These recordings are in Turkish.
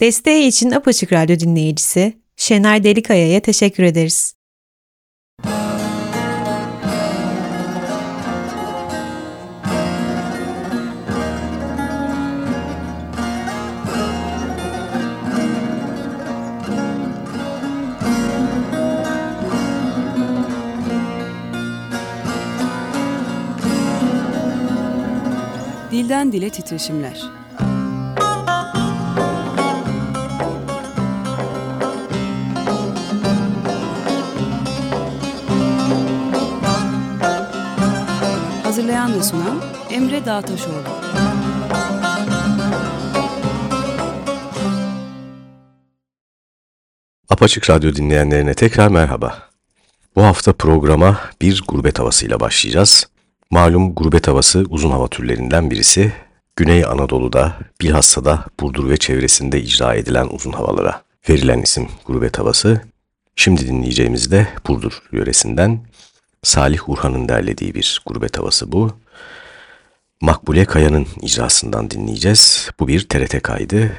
Desteği için Apaçık Radyo dinleyicisi Şener Delikaya'ya teşekkür ederiz. Dilden Dile Titreşimler Hazırlayan ve sunan Emre Dağtaşoğlu. Apaçık Radyo dinleyenlerine tekrar merhaba. Bu hafta programa bir gurbet havasıyla başlayacağız. Malum gurbet havası uzun hava türlerinden birisi. Güney Anadolu'da bilhassa da Burdur ve çevresinde icra edilen uzun havalara verilen isim gurbet havası. Şimdi dinleyeceğimiz de Burdur yöresinden Salih Urhan'ın derlediği bir gurbet havası bu. Makbule Kaya'nın icrasından dinleyeceğiz. Bu bir TRT kaydı.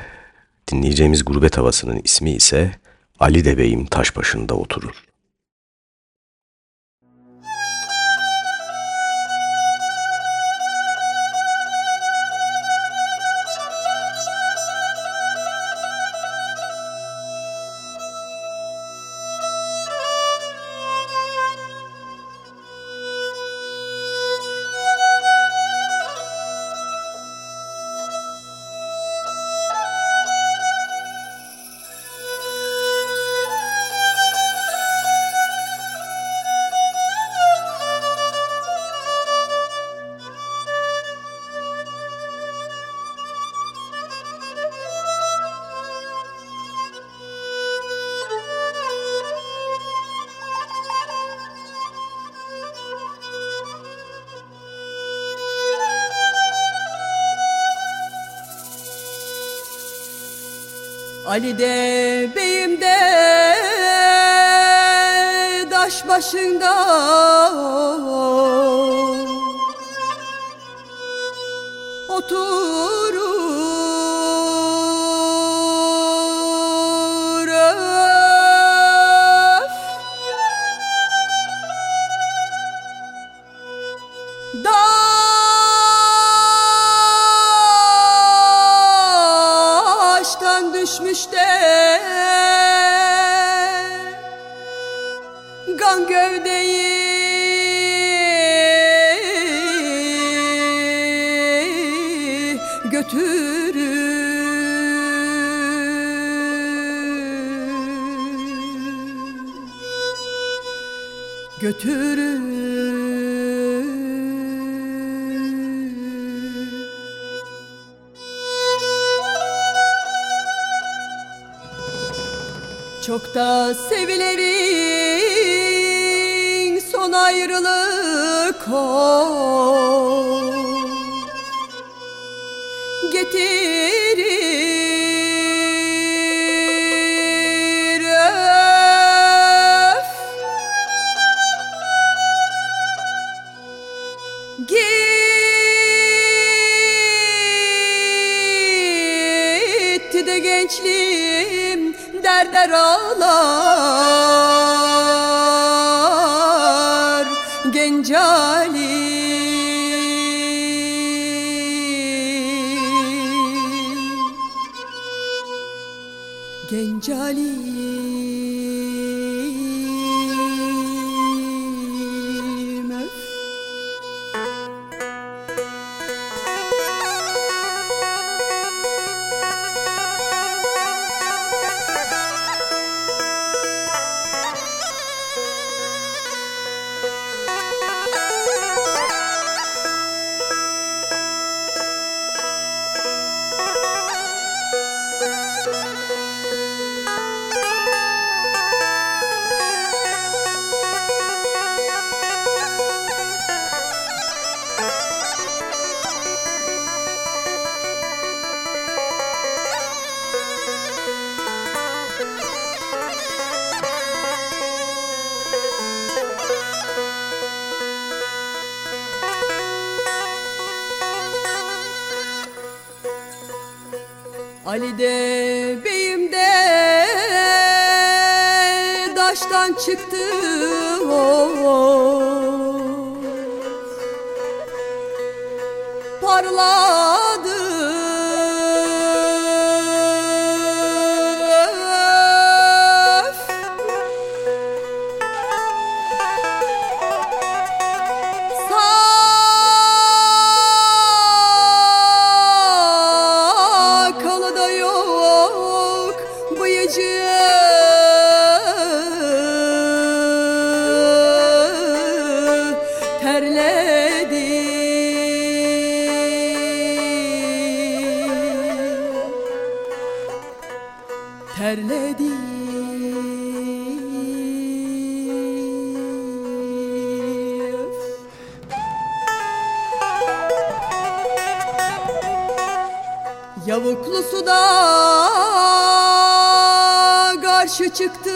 Dinleyeceğimiz gurbet havasının ismi ise Ali Debeyim taş başında oturur. Ali de beyim de daş başında karşı çıktı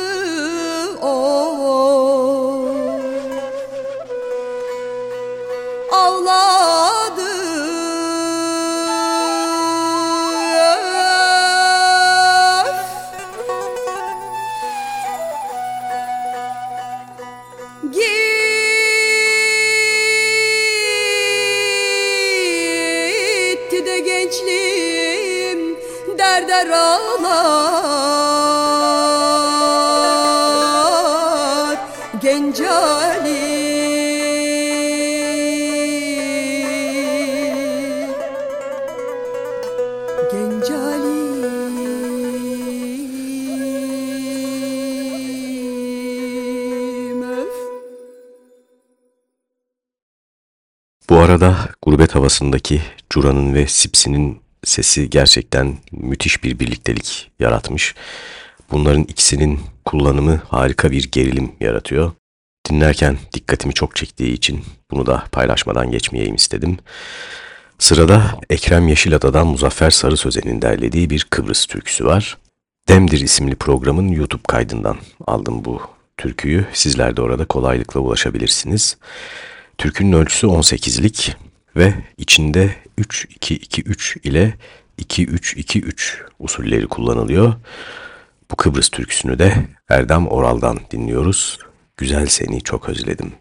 Bu arada gurbet havasındaki Cura'nın ve Sipsi'nin sesi gerçekten müthiş bir birliktelik yaratmış. Bunların ikisinin kullanımı harika bir gerilim yaratıyor. Dinlerken dikkatimi çok çektiği için bunu da paylaşmadan geçmeyeyim istedim. Sırada Ekrem Yeşilada'dan Muzaffer Sarı Sözen'in derlediği bir Kıbrıs türküsü var. Demdir isimli programın YouTube kaydından aldım bu türküyü. Sizler de orada kolaylıkla ulaşabilirsiniz. Türkünün ölçüsü 18'lik ve içinde 3-2-2-3 ile 2-3-2-3 usulleri kullanılıyor. Bu Kıbrıs türküsünü de Erdem Oral'dan dinliyoruz. Güzel seni çok özledim.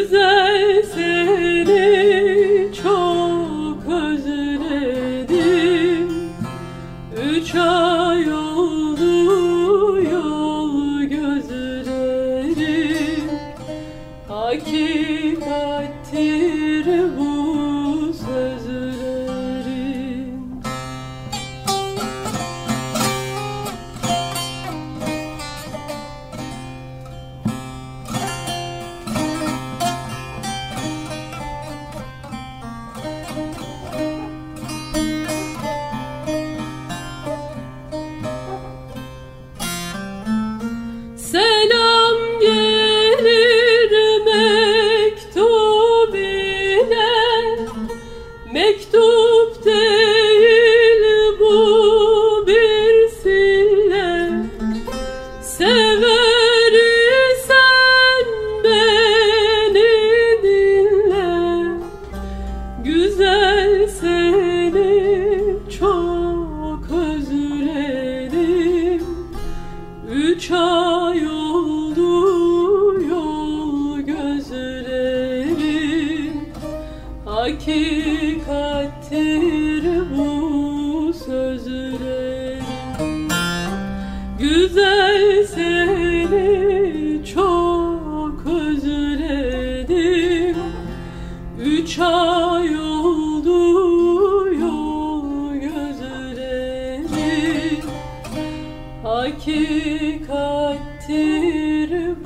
Güzel seni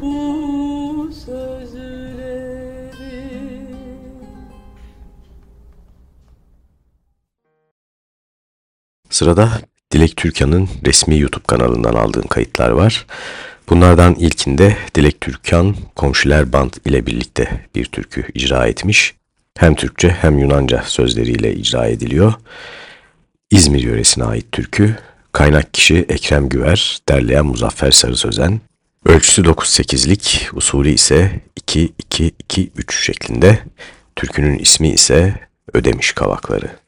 bu sözlerim Sırada Dilek Türkan'ın resmi YouTube kanalından aldığım kayıtlar var. Bunlardan ilkinde Dilek Türkan Komşular Band ile birlikte bir türkü icra etmiş. Hem Türkçe hem Yunanca sözleriyle icra ediliyor. İzmir yöresine ait türkü. Kaynak kişi Ekrem Güver, derleyen Muzaffer Sarı Sözen. Ölçüsü 9-8'lik, usulü ise 2-2-2-3 şeklinde. Türkünün ismi ise Ödemiş Kavakları.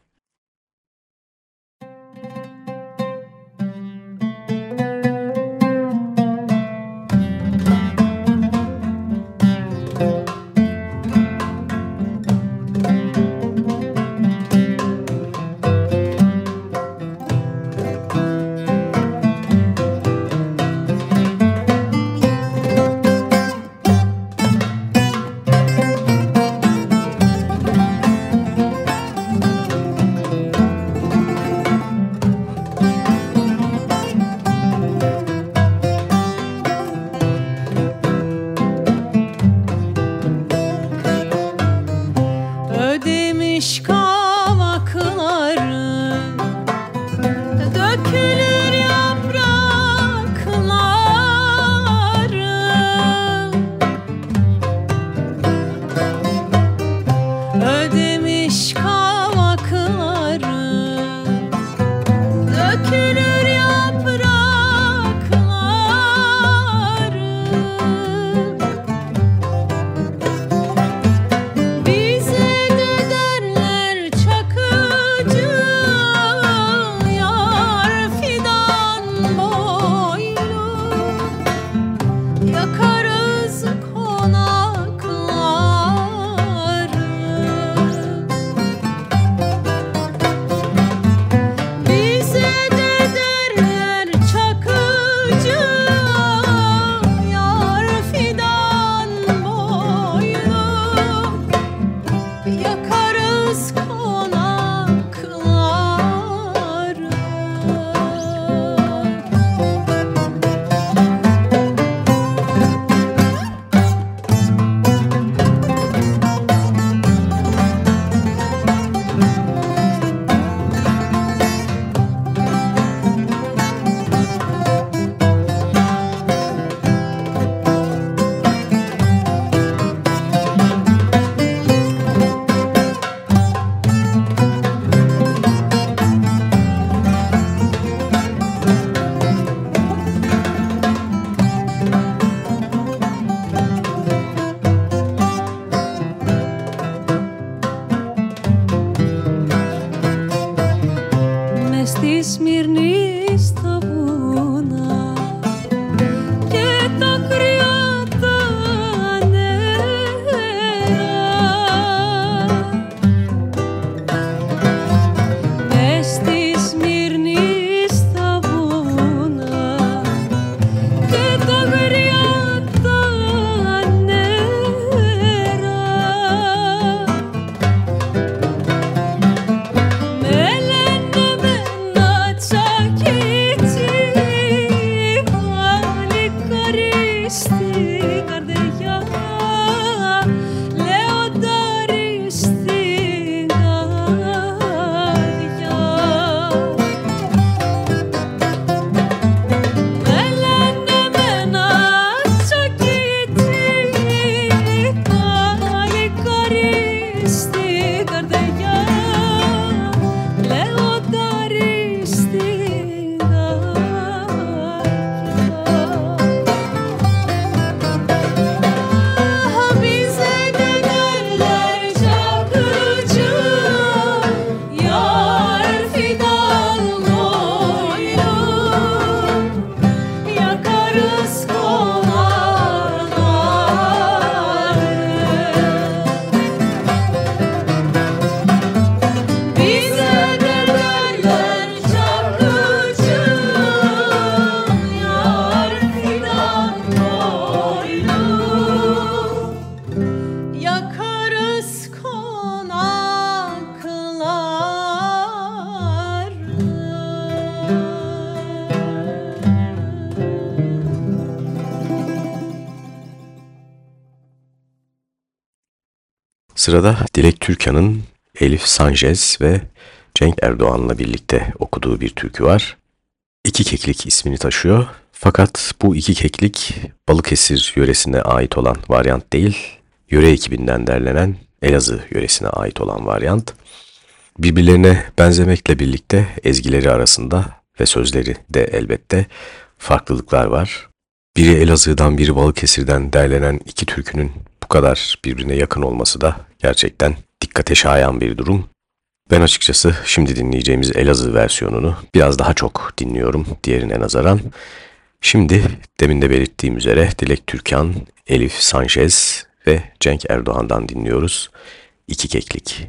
Sırada Dilek Türkan'ın Elif Sanchez ve Cenk Erdoğan'la birlikte okuduğu bir türkü var. İki Keklik ismini taşıyor. Fakat bu iki keklik Balıkesir yöresine ait olan varyant değil, yöre ekibinden derlenen Elazığ yöresine ait olan varyant. Birbirlerine benzemekle birlikte ezgileri arasında ve sözleri de elbette farklılıklar var. Biri Elazığ'dan biri Balıkesir'den derlenen iki türkünün bu kadar birbirine yakın olması da gerçekten dikkate şayan bir durum. Ben açıkçası şimdi dinleyeceğimiz Elazığ versiyonunu biraz daha çok dinliyorum diğerine nazaran. Şimdi demin de belirttiğim üzere Dilek Türkan, Elif Sanchez ve Cenk Erdoğan'dan dinliyoruz. İki Keklik.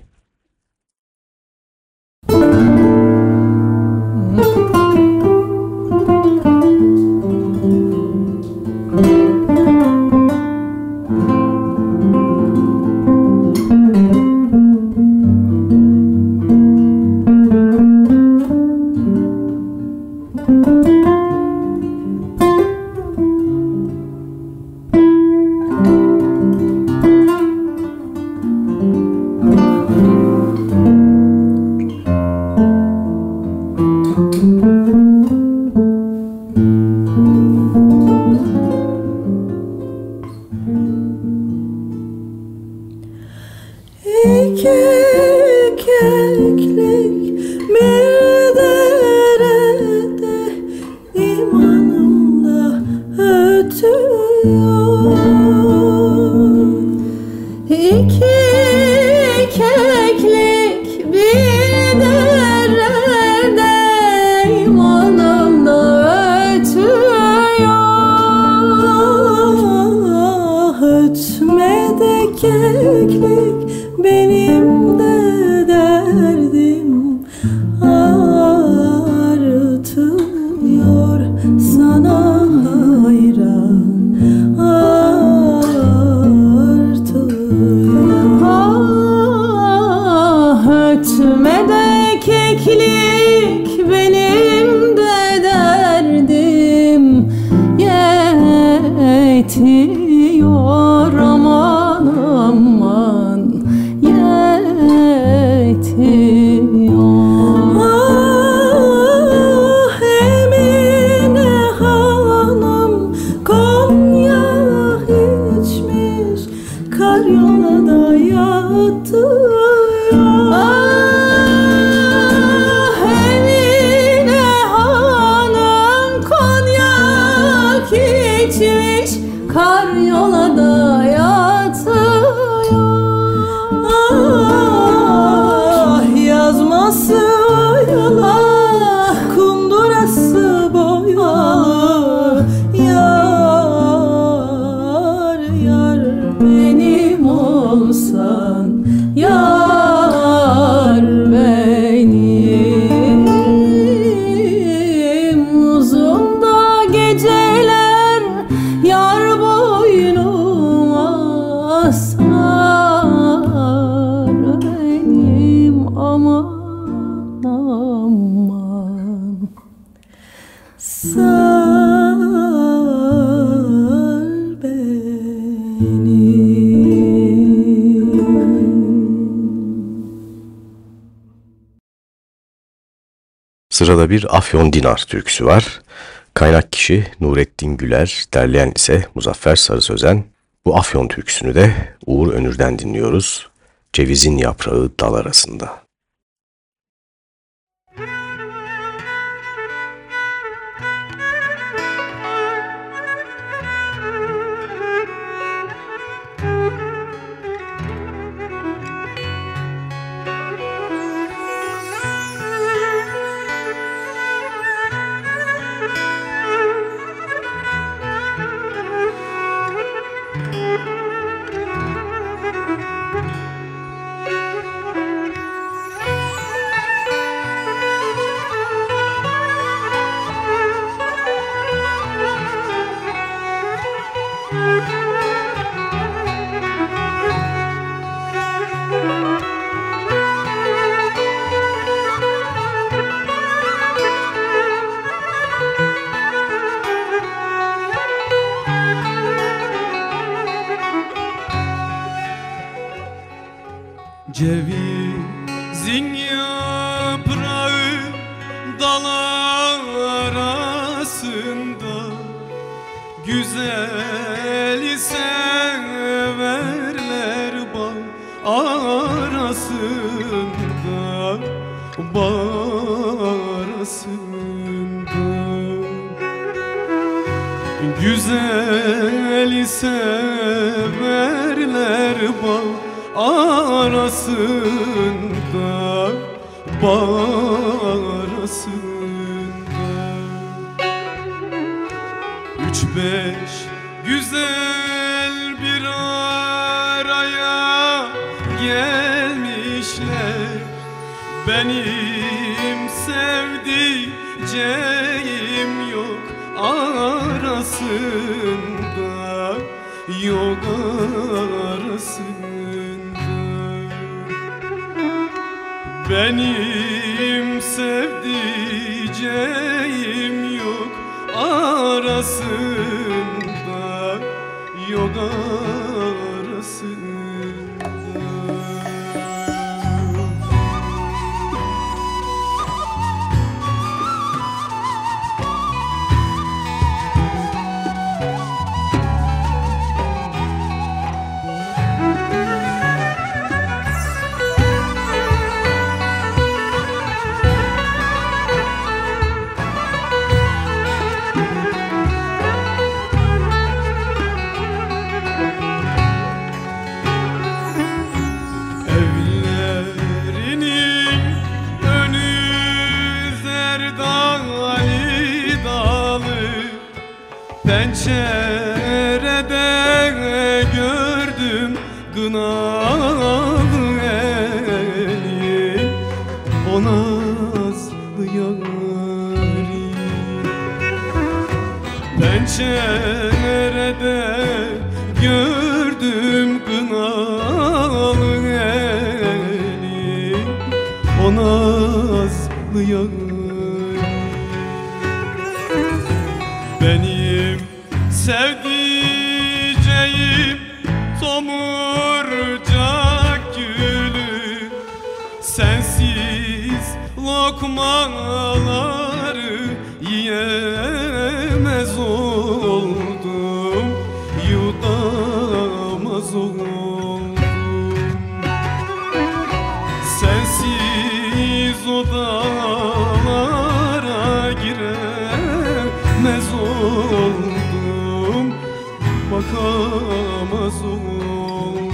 Sırada bir Afyon Dinar türküsü var. Kaynak kişi Nurettin Güler, derleyen ise Muzaffer Sarı Sözen. Bu Afyon türküsünü de Uğur Önür'den dinliyoruz. Cevizin yaprağı dal arasında. Güzeli severler bağ arasında Bağ arasında. Üç beş güzel bir araya gelmişler. Benim sevdiceğim arasında Yok arasında. Benim sevdiceğim yok arasında Yok arasında Pencerede gördüm kınalı eli O nazlı Benim sevdiceğim tomurcak gülü. Sensiz lokmaları yiyemez Bakamaz oldum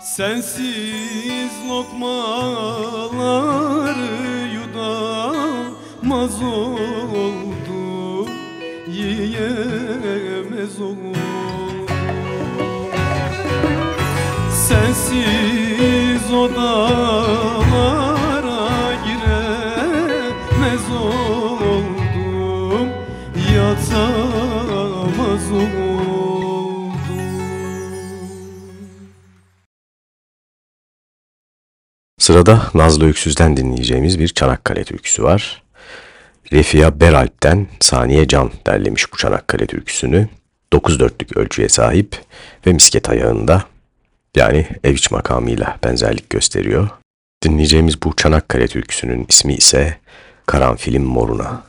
Sensiz lokmaları yudamaz oldum Yiyemez oldum Sensiz odalara Sırada Nazlı Öksüz'den dinleyeceğimiz bir Çanakkale türküsü var. Refia Beralp'ten Saniye Can derlemiş bu Çanakkale türküsünü. 9 dörtlük ölçüye sahip ve misket ayağında yani ev iç makamıyla benzerlik gösteriyor. Dinleyeceğimiz bu Çanakkale türküsünün ismi ise Karanfilin Moruna.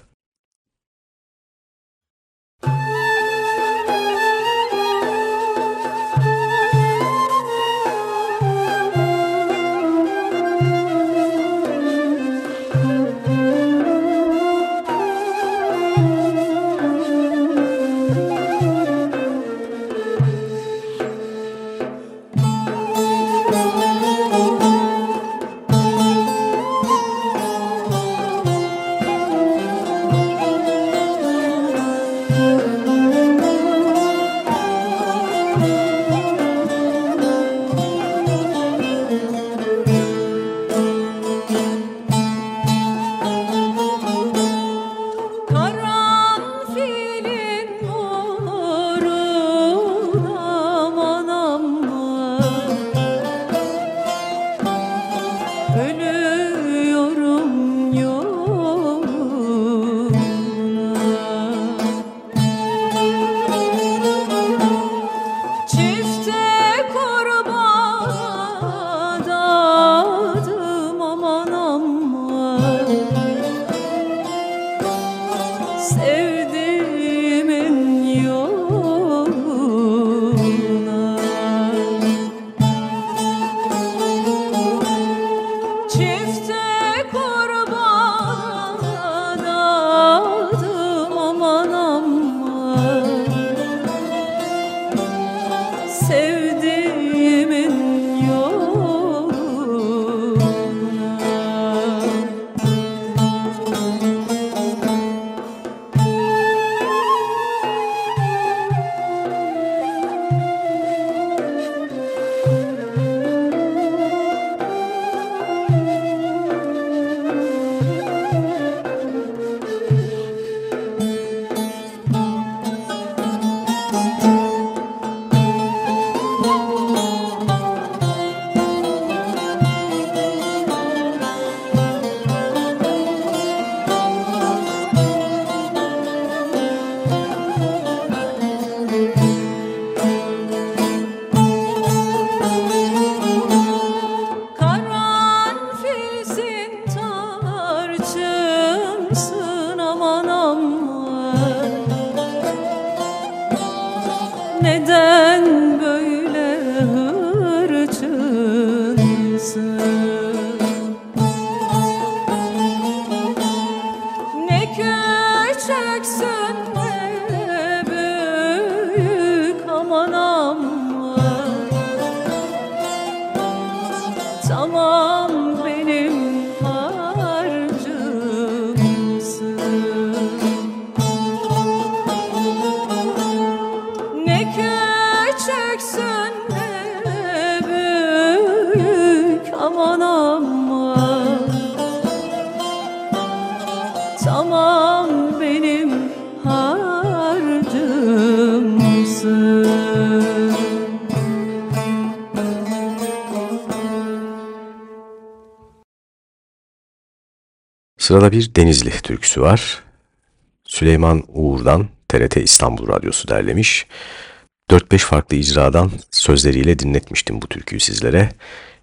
Sırada bir Denizli türküsü var. Süleyman Uğur'dan TRT İstanbul Radyosu derlemiş. 4-5 farklı icradan sözleriyle dinletmiştim bu türküyü sizlere.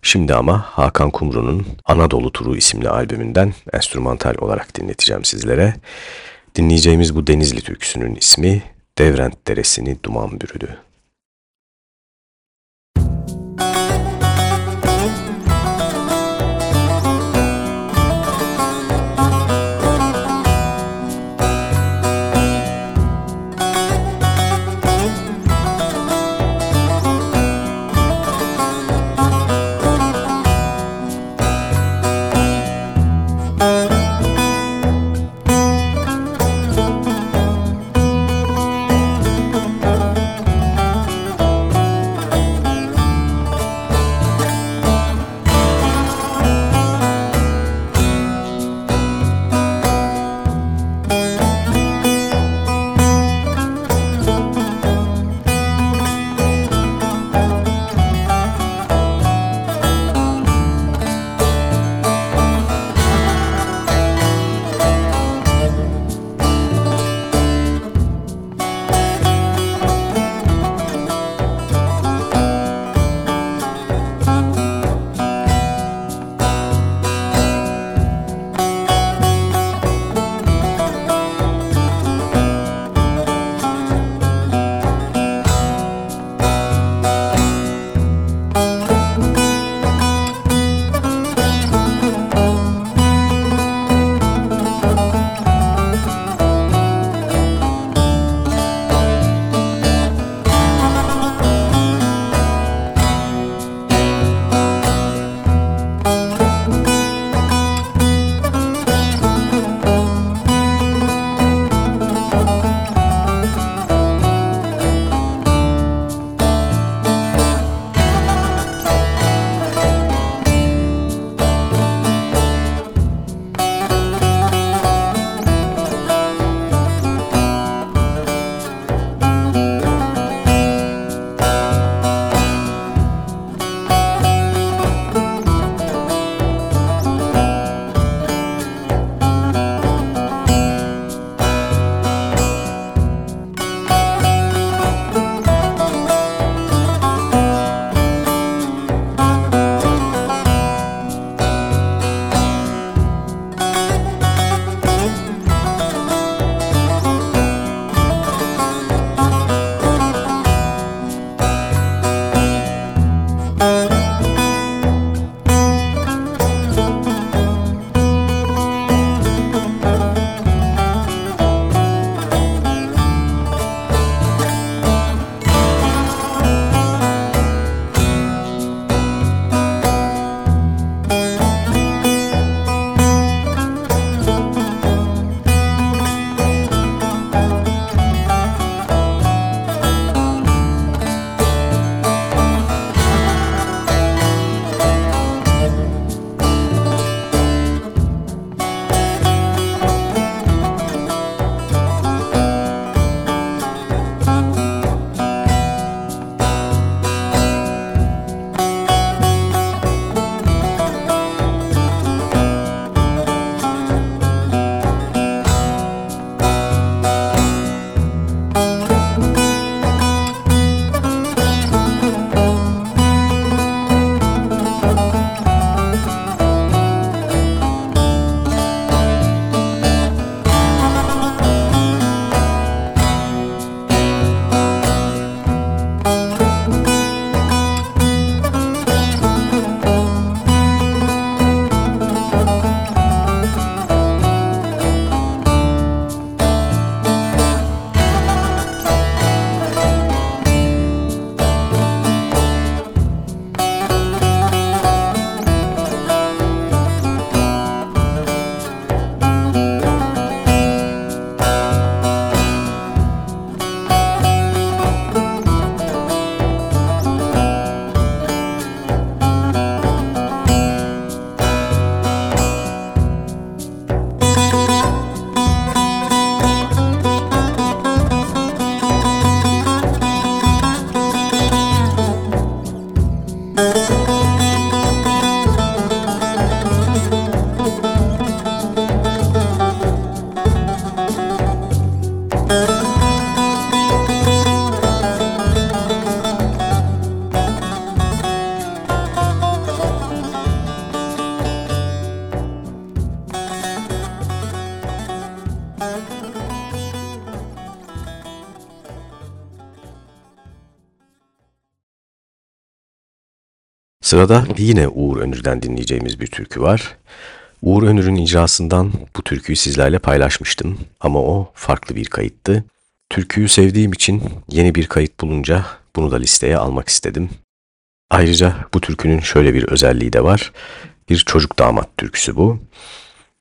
Şimdi ama Hakan Kumru'nun Anadolu Turu isimli albümünden enstrümantal olarak dinleteceğim sizlere. Dinleyeceğimiz bu Denizli türküsünün ismi Devrent Deresi'ni duman bürüdü. Sırada yine Uğur Önür'den dinleyeceğimiz bir türkü var. Uğur Önür'ün icrasından bu türküyü sizlerle paylaşmıştım ama o farklı bir kayıttı. Türküyü sevdiğim için yeni bir kayıt bulunca bunu da listeye almak istedim. Ayrıca bu türkünün şöyle bir özelliği de var. Bir çocuk damat türküsü bu.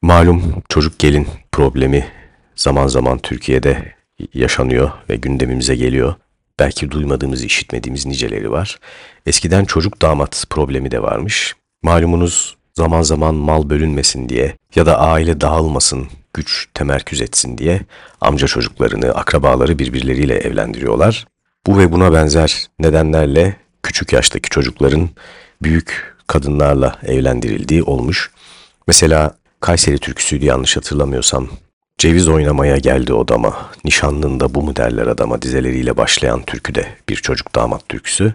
Malum çocuk gelin problemi zaman zaman Türkiye'de yaşanıyor ve gündemimize geliyor. Belki duymadığımız, işitmediğimiz niceleri var. Eskiden çocuk damat problemi de varmış. Malumunuz zaman zaman mal bölünmesin diye ya da aile dağılmasın, güç temerküz etsin diye amca çocuklarını, akrabaları birbirleriyle evlendiriyorlar. Bu ve buna benzer nedenlerle küçük yaştaki çocukların büyük kadınlarla evlendirildiği olmuş. Mesela Kayseri türküsüydü yanlış hatırlamıyorsam. Ceviz oynamaya geldi odama, nişanlında bu mu derler adama dizeleriyle başlayan türkü de bir çocuk damat türküsü.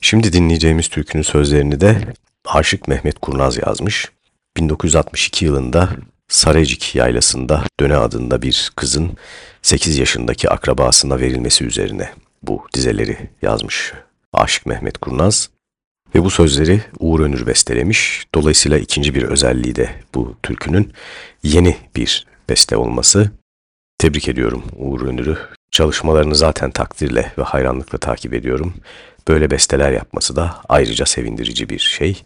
Şimdi dinleyeceğimiz türkünün sözlerini de Aşık Mehmet Kurnaz yazmış. 1962 yılında Sarecik yaylasında Döne adında bir kızın 8 yaşındaki akrabasına verilmesi üzerine bu dizeleri yazmış Aşık Mehmet Kurnaz. Ve bu sözleri Uğur Önür bestelemiş. Dolayısıyla ikinci bir özelliği de bu türkünün yeni bir beste olması. Tebrik ediyorum Uğur Önür'ü. Çalışmalarını zaten takdirle ve hayranlıkla takip ediyorum. Böyle besteler yapması da ayrıca sevindirici bir şey.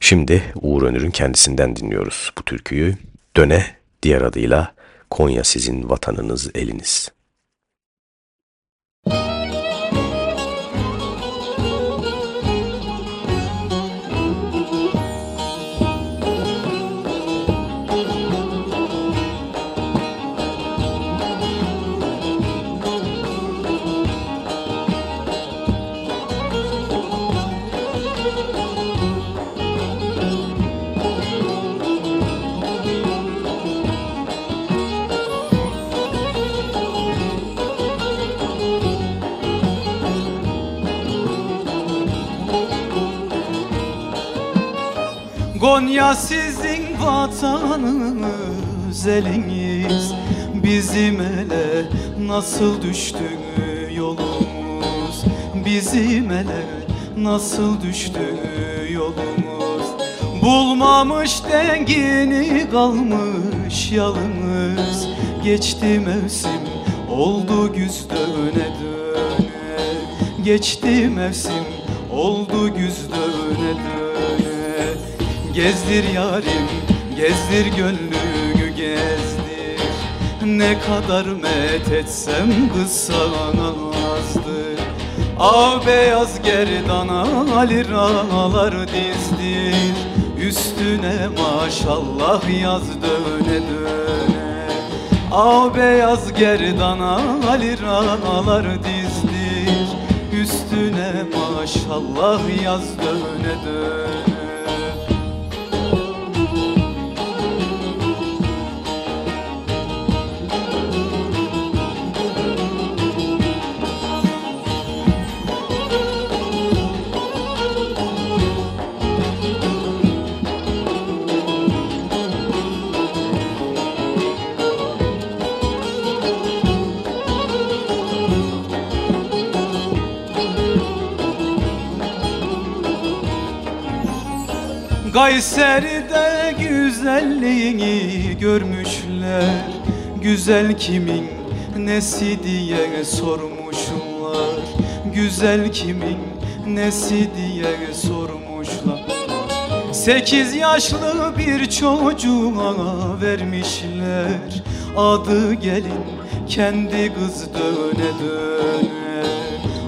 Şimdi Uğur Önür'ün kendisinden dinliyoruz bu türküyü. Döne diğer adıyla Konya sizin vatanınız eliniz. Konya sizin vatanınız eliniz Bizim ele. Nasıl düştü yolumuz Bizim ele? Nasıl düştü yolumuz? Bulmamış dengini kalmış yalımız. Geçti mevsim oldu güz döne döne. Geçti mevsim oldu güz döne döne Gezdir yarim, gezdir gönlünü gezdir. Ne kadar met etsem kısanazdır Av beyaz gerdana liralar dizdir. Üstüne maşallah yaz döne döne. Av beyaz gerdana liralar dizdir. Üstüne maşallah yaz döne döne Kayseri'de güzelliğini görmüşler. Güzel kimin nesi diye sormuşlar. Güzel kimin nesi diye sormuşlar. Sekiz yaşlı bir çocuğa vermişler. Adı gelin kendi kız döne döne.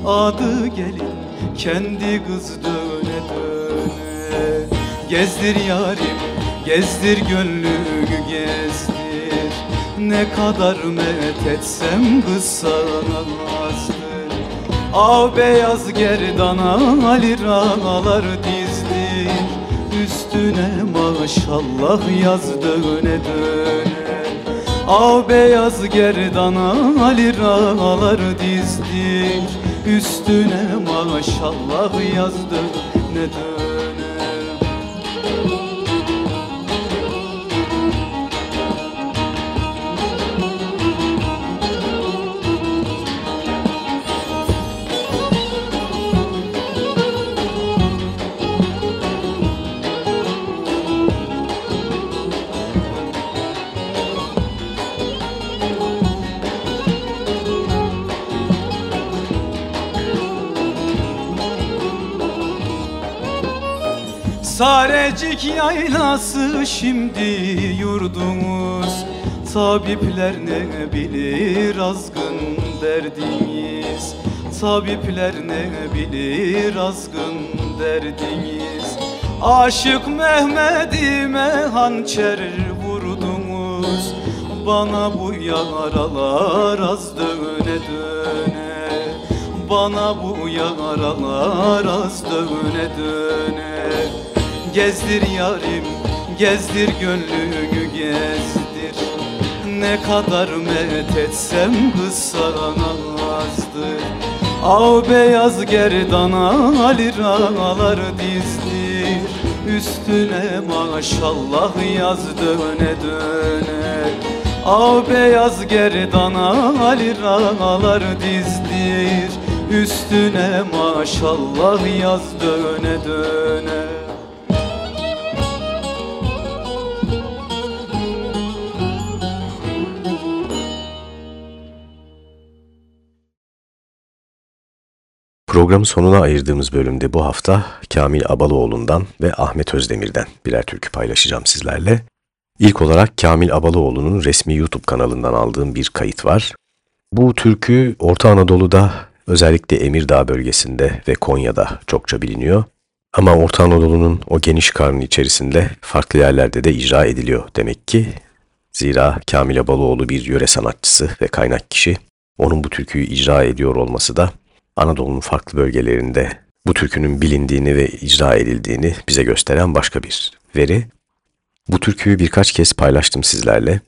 Adı gelin kendi kız döne Gezdir yarim, gezdir gönlünü gezdir. Ne kadar met etsem kısanamazdır Av beyaz gerdana liralar dizdir. Üstüne maşallah yaz döne döne Av beyaz gerdana liralar dizdir. Üstüne maşallah yaz döne döne Sarecik yaylası şimdi yurdumuz. Tabipler ne bilir azgın derdiniz Tabipler ne bilir azgın derdiniz Aşık Mehmet'ime hançer vurdunuz. Bana bu yaralar az döne döne. Bana bu yaralar az döne döne Gezdir yarim, gezdir gönlünü gezdir. Ne kadar met etsem kısanamazdır Av beyaz gerdana liralar dizdir. Üstüne maşallah yaz döne döne. Av beyaz gerdana liralar dizdir. Üstüne maşallah yaz döne döne Programın sonuna ayırdığımız bölümde bu hafta Kamil Abalıoğlu'ndan ve Ahmet Özdemir'den birer türkü paylaşacağım sizlerle. İlk olarak Kamil Abalıoğlu'nun resmi YouTube kanalından aldığım bir kayıt var. Bu türkü Orta Anadolu'da özellikle Emirdağ bölgesinde ve Konya'da çokça biliniyor. Ama Orta Anadolu'nun o geniş karnı içerisinde farklı yerlerde de icra ediliyor demek ki. Zira Kamil Abalıoğlu bir yöre sanatçısı ve kaynak kişi. Onun bu türküyü icra ediyor olması da Anadolu'nun farklı bölgelerinde bu türkünün bilindiğini ve icra edildiğini bize gösteren başka bir veri. Bu türküyü birkaç kez paylaştım sizlerle.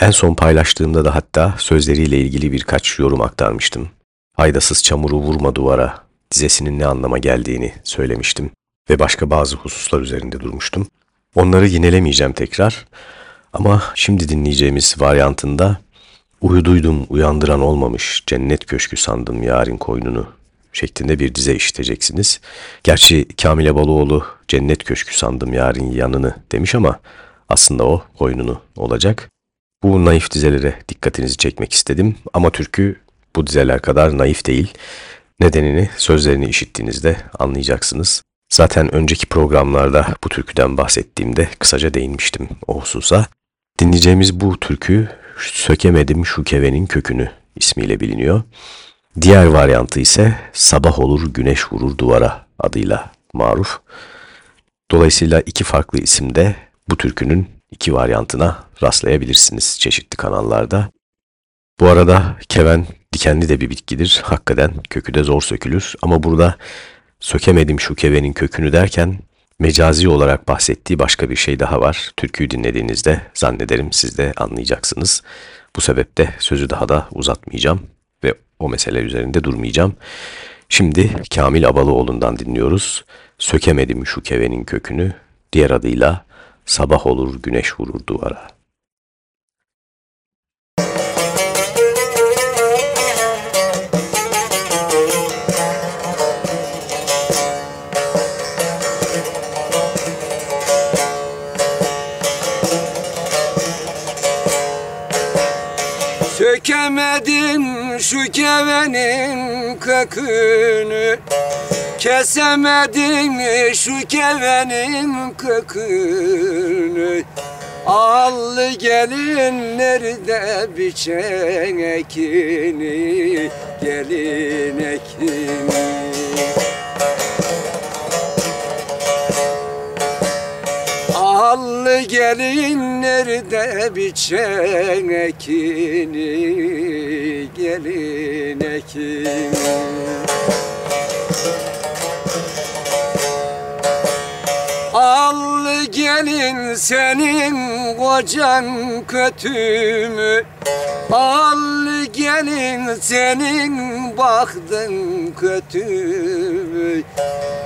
En son paylaştığımda da hatta sözleriyle ilgili birkaç yorum aktarmıştım. Haydasız çamuru vurma duvara dizesinin ne anlama geldiğini söylemiştim ve başka bazı hususlar üzerinde durmuştum. Onları yinelemeyeceğim tekrar ama şimdi dinleyeceğimiz varyantında Uyuduydum uyandıran olmamış cennet köşkü sandım yarın koynunu şeklinde bir dize işiteceksiniz. Gerçi Kamil Ebalıoğlu cennet köşkü sandım yarın yanını demiş ama aslında o koynunu olacak. Bu naif dizelere dikkatinizi çekmek istedim ama türkü bu dizeler kadar naif değil. Nedenini sözlerini işittiğinizde anlayacaksınız. Zaten önceki programlarda bu türküden bahsettiğimde kısaca değinmiştim o hususa. Dinleyeceğimiz bu türkü Sökemedim şu kevenin kökünü ismiyle biliniyor. Diğer varyantı ise Sabah olur güneş vurur duvara adıyla maruf. Dolayısıyla iki farklı isimde bu türkünün iki varyantına rastlayabilirsiniz çeşitli kanallarda. Bu arada keven dikenli de bir bitkidir. Hakikaten kökü de zor sökülür ama burada sökemedim şu kevenin kökünü derken mecazi olarak bahsettiği başka bir şey daha var. Türküyü dinlediğinizde zannederim siz de anlayacaksınız. Bu sebeple sözü daha da uzatmayacağım ve o mesele üzerinde durmayacağım. Şimdi Kamil Abalıoğlu'ndan dinliyoruz. Sökemedim şu kevenin kökünü, diğer adıyla Sabah olur güneş vurur duvara. Sökemedim şu kevenin kökünü. Kesemedim şu kevenin kökünü. Allı gelin nerede biçen ekini Gelin ekini Allı gelin nerede biçen ekini Gelin ekini Allı gelin senin kocan kötü mü? Allı gelin senin baktın kötü mü?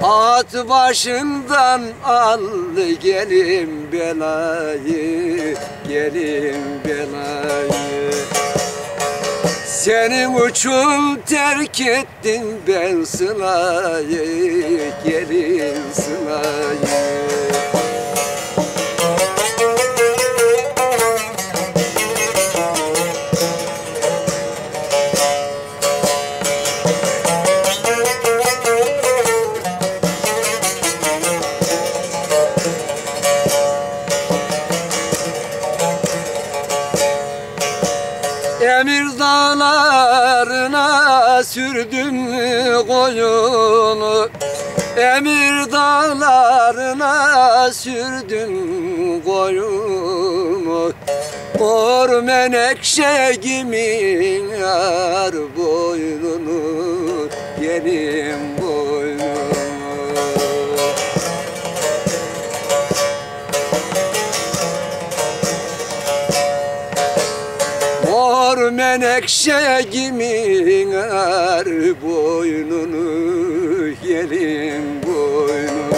At başından allı gelin belayı Gelin belayı senin için terk ettim ben sılayı Gelin sılayı sürdüm koyunu Emir dağlarına sürdüm koyunu Mor menekşe gibi yar boynunu Yerim menekşe gibi yar boynunu Yerim boynunu.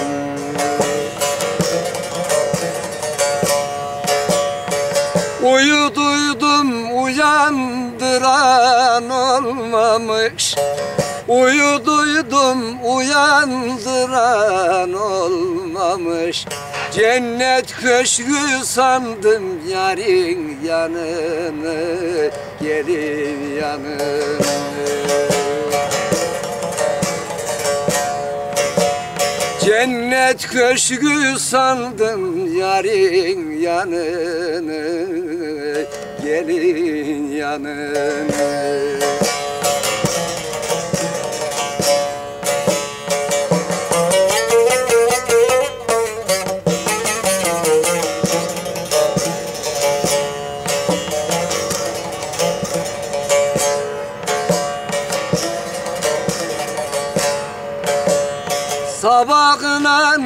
Uyuduydum uyandıran olmamış. Uyuduydum uyandıran olmamış Cennet köşkü sandım yarın yanını Gelin yanını Cennet köşkü sandım yarın yanını Gelin yanını Sabahına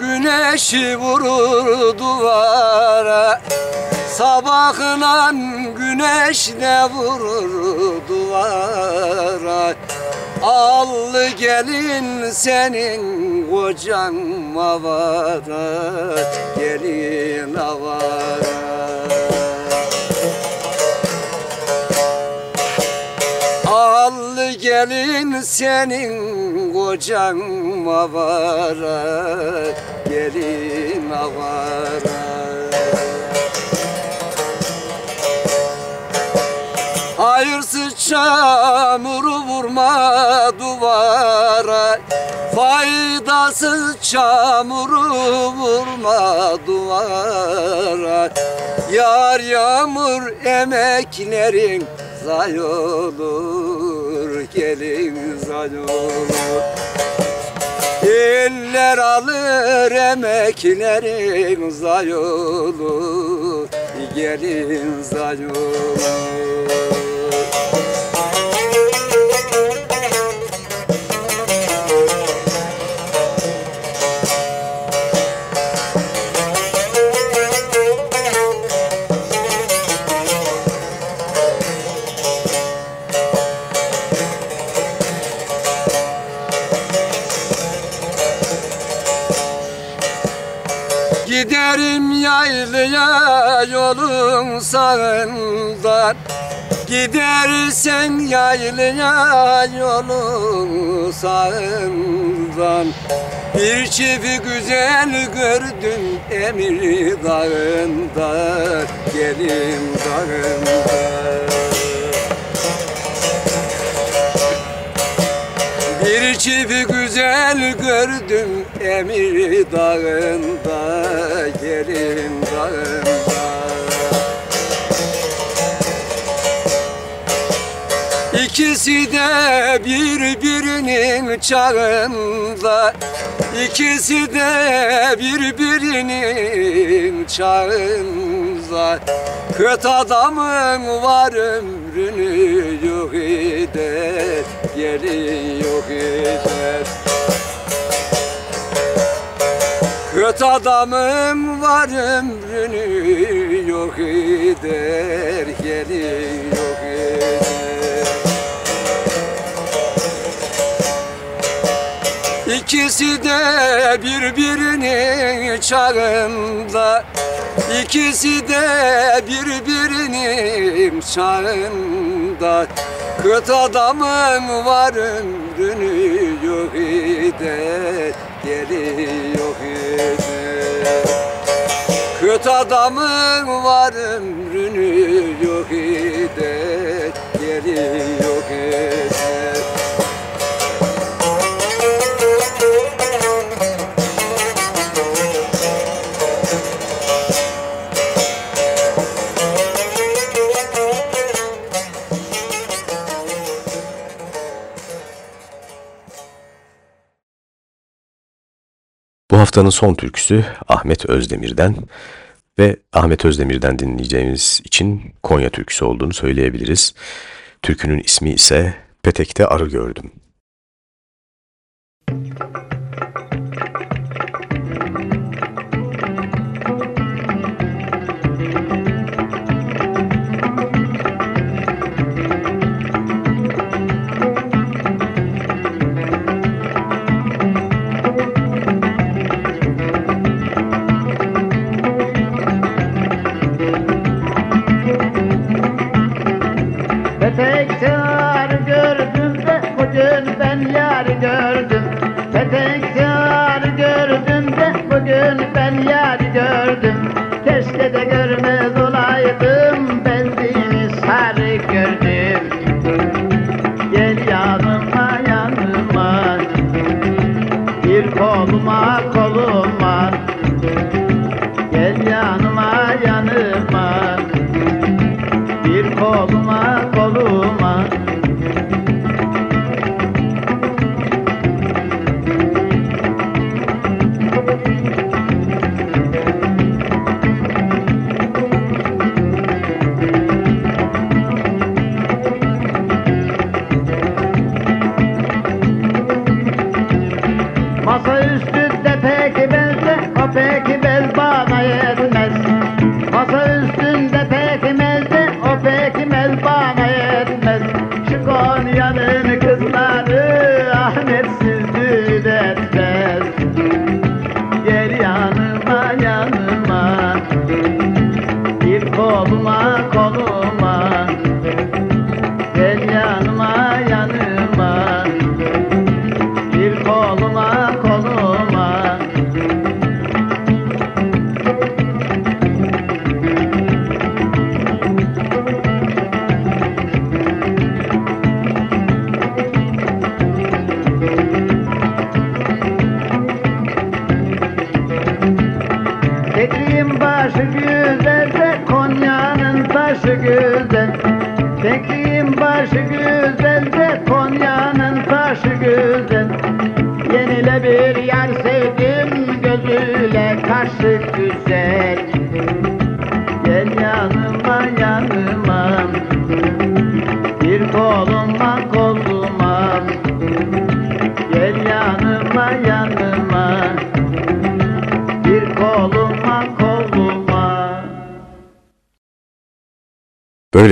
güneşi vurur duvara. Sabahına güneş de vurur duvara. Allı gelin senin kocan avara Gelin avara gelin senin kocan avara Gelin avara Hayırsız çamuru vurma duvara Faydasız çamuru vurma duvara. Yar yağmur emeklerin zay olur Gelin zay olur. Eller alır emeklerin zay olur Gelin zay yaylıya yolun sağından Gidersen yaylıya yolun sağından. Bir çift güzel gördüm emir dağında Gelin dağında. Bir çift güzel gördüm Emir dağında Gelin dağında. İkisi de birbirinin çağında İkisi de birbirinin çağında. Kötü adamın var ömrünü yok eder Gelin yok eder Kötü adamın var ömrünü yok eder Gelin yok eder. İkisi de birbirinin çağında İkisi de birbirinin çağında. Kötü adamın var ömrünü yok eder Geri yok eder Kötü adamın var ömrünü yok eder Geri yok eder haftanın son türküsü Ahmet Özdemir'den ve Ahmet Özdemir'den dinleyeceğimiz için Konya türküsü olduğunu söyleyebiliriz. Türkünün ismi ise Petek'te Arı Gördüm. Müzik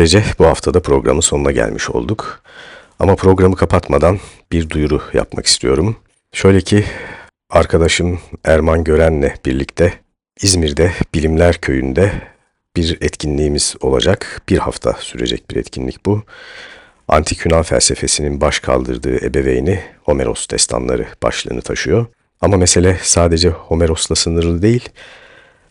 Böylece bu haftada programın sonuna gelmiş olduk. Ama programı kapatmadan bir duyuru yapmak istiyorum. Şöyle ki arkadaşım Erman Gören'le birlikte İzmir'de Bilimler Köyü'nde bir etkinliğimiz olacak. Bir hafta sürecek bir etkinlik bu. Antik Yunan felsefesinin baş kaldırdığı ebeveyni Homeros destanları başlığını taşıyor. Ama mesele sadece Homeros'la sınırlı değil.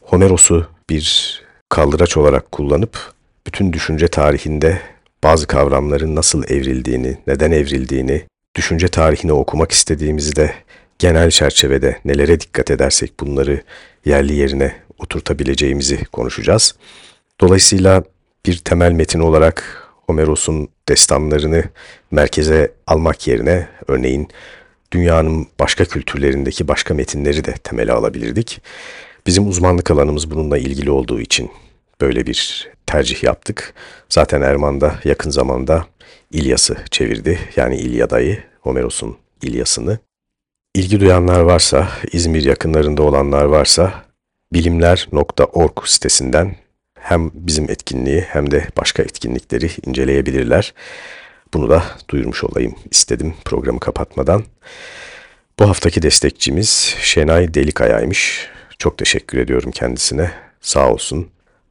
Homeros'u bir kaldıraç olarak kullanıp bütün düşünce tarihinde bazı kavramların nasıl evrildiğini, neden evrildiğini, düşünce tarihini okumak istediğimizi de genel çerçevede nelere dikkat edersek bunları yerli yerine oturtabileceğimizi konuşacağız. Dolayısıyla bir temel metin olarak Homeros'un destanlarını merkeze almak yerine örneğin dünyanın başka kültürlerindeki başka metinleri de temele alabilirdik. Bizim uzmanlık alanımız bununla ilgili olduğu için böyle bir tercih yaptık. Zaten Erman da yakın zamanda İlyas'ı çevirdi. Yani İlyada'yı, Homeros'un İlyas'ını. İlgi duyanlar varsa, İzmir yakınlarında olanlar varsa bilimler.org sitesinden hem bizim etkinliği hem de başka etkinlikleri inceleyebilirler. Bunu da duyurmuş olayım istedim programı kapatmadan. Bu haftaki destekçimiz Şenay Delikaya'ymış. Çok teşekkür ediyorum kendisine. Sağ olsun.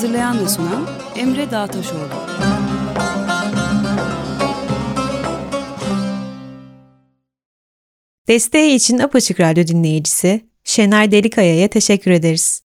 Hazırlayan ve sunan Emre Dağtaşoğlu. Desteği için Apaçık Radyo dinleyicisi Şenay Delikaya'ya teşekkür ederiz.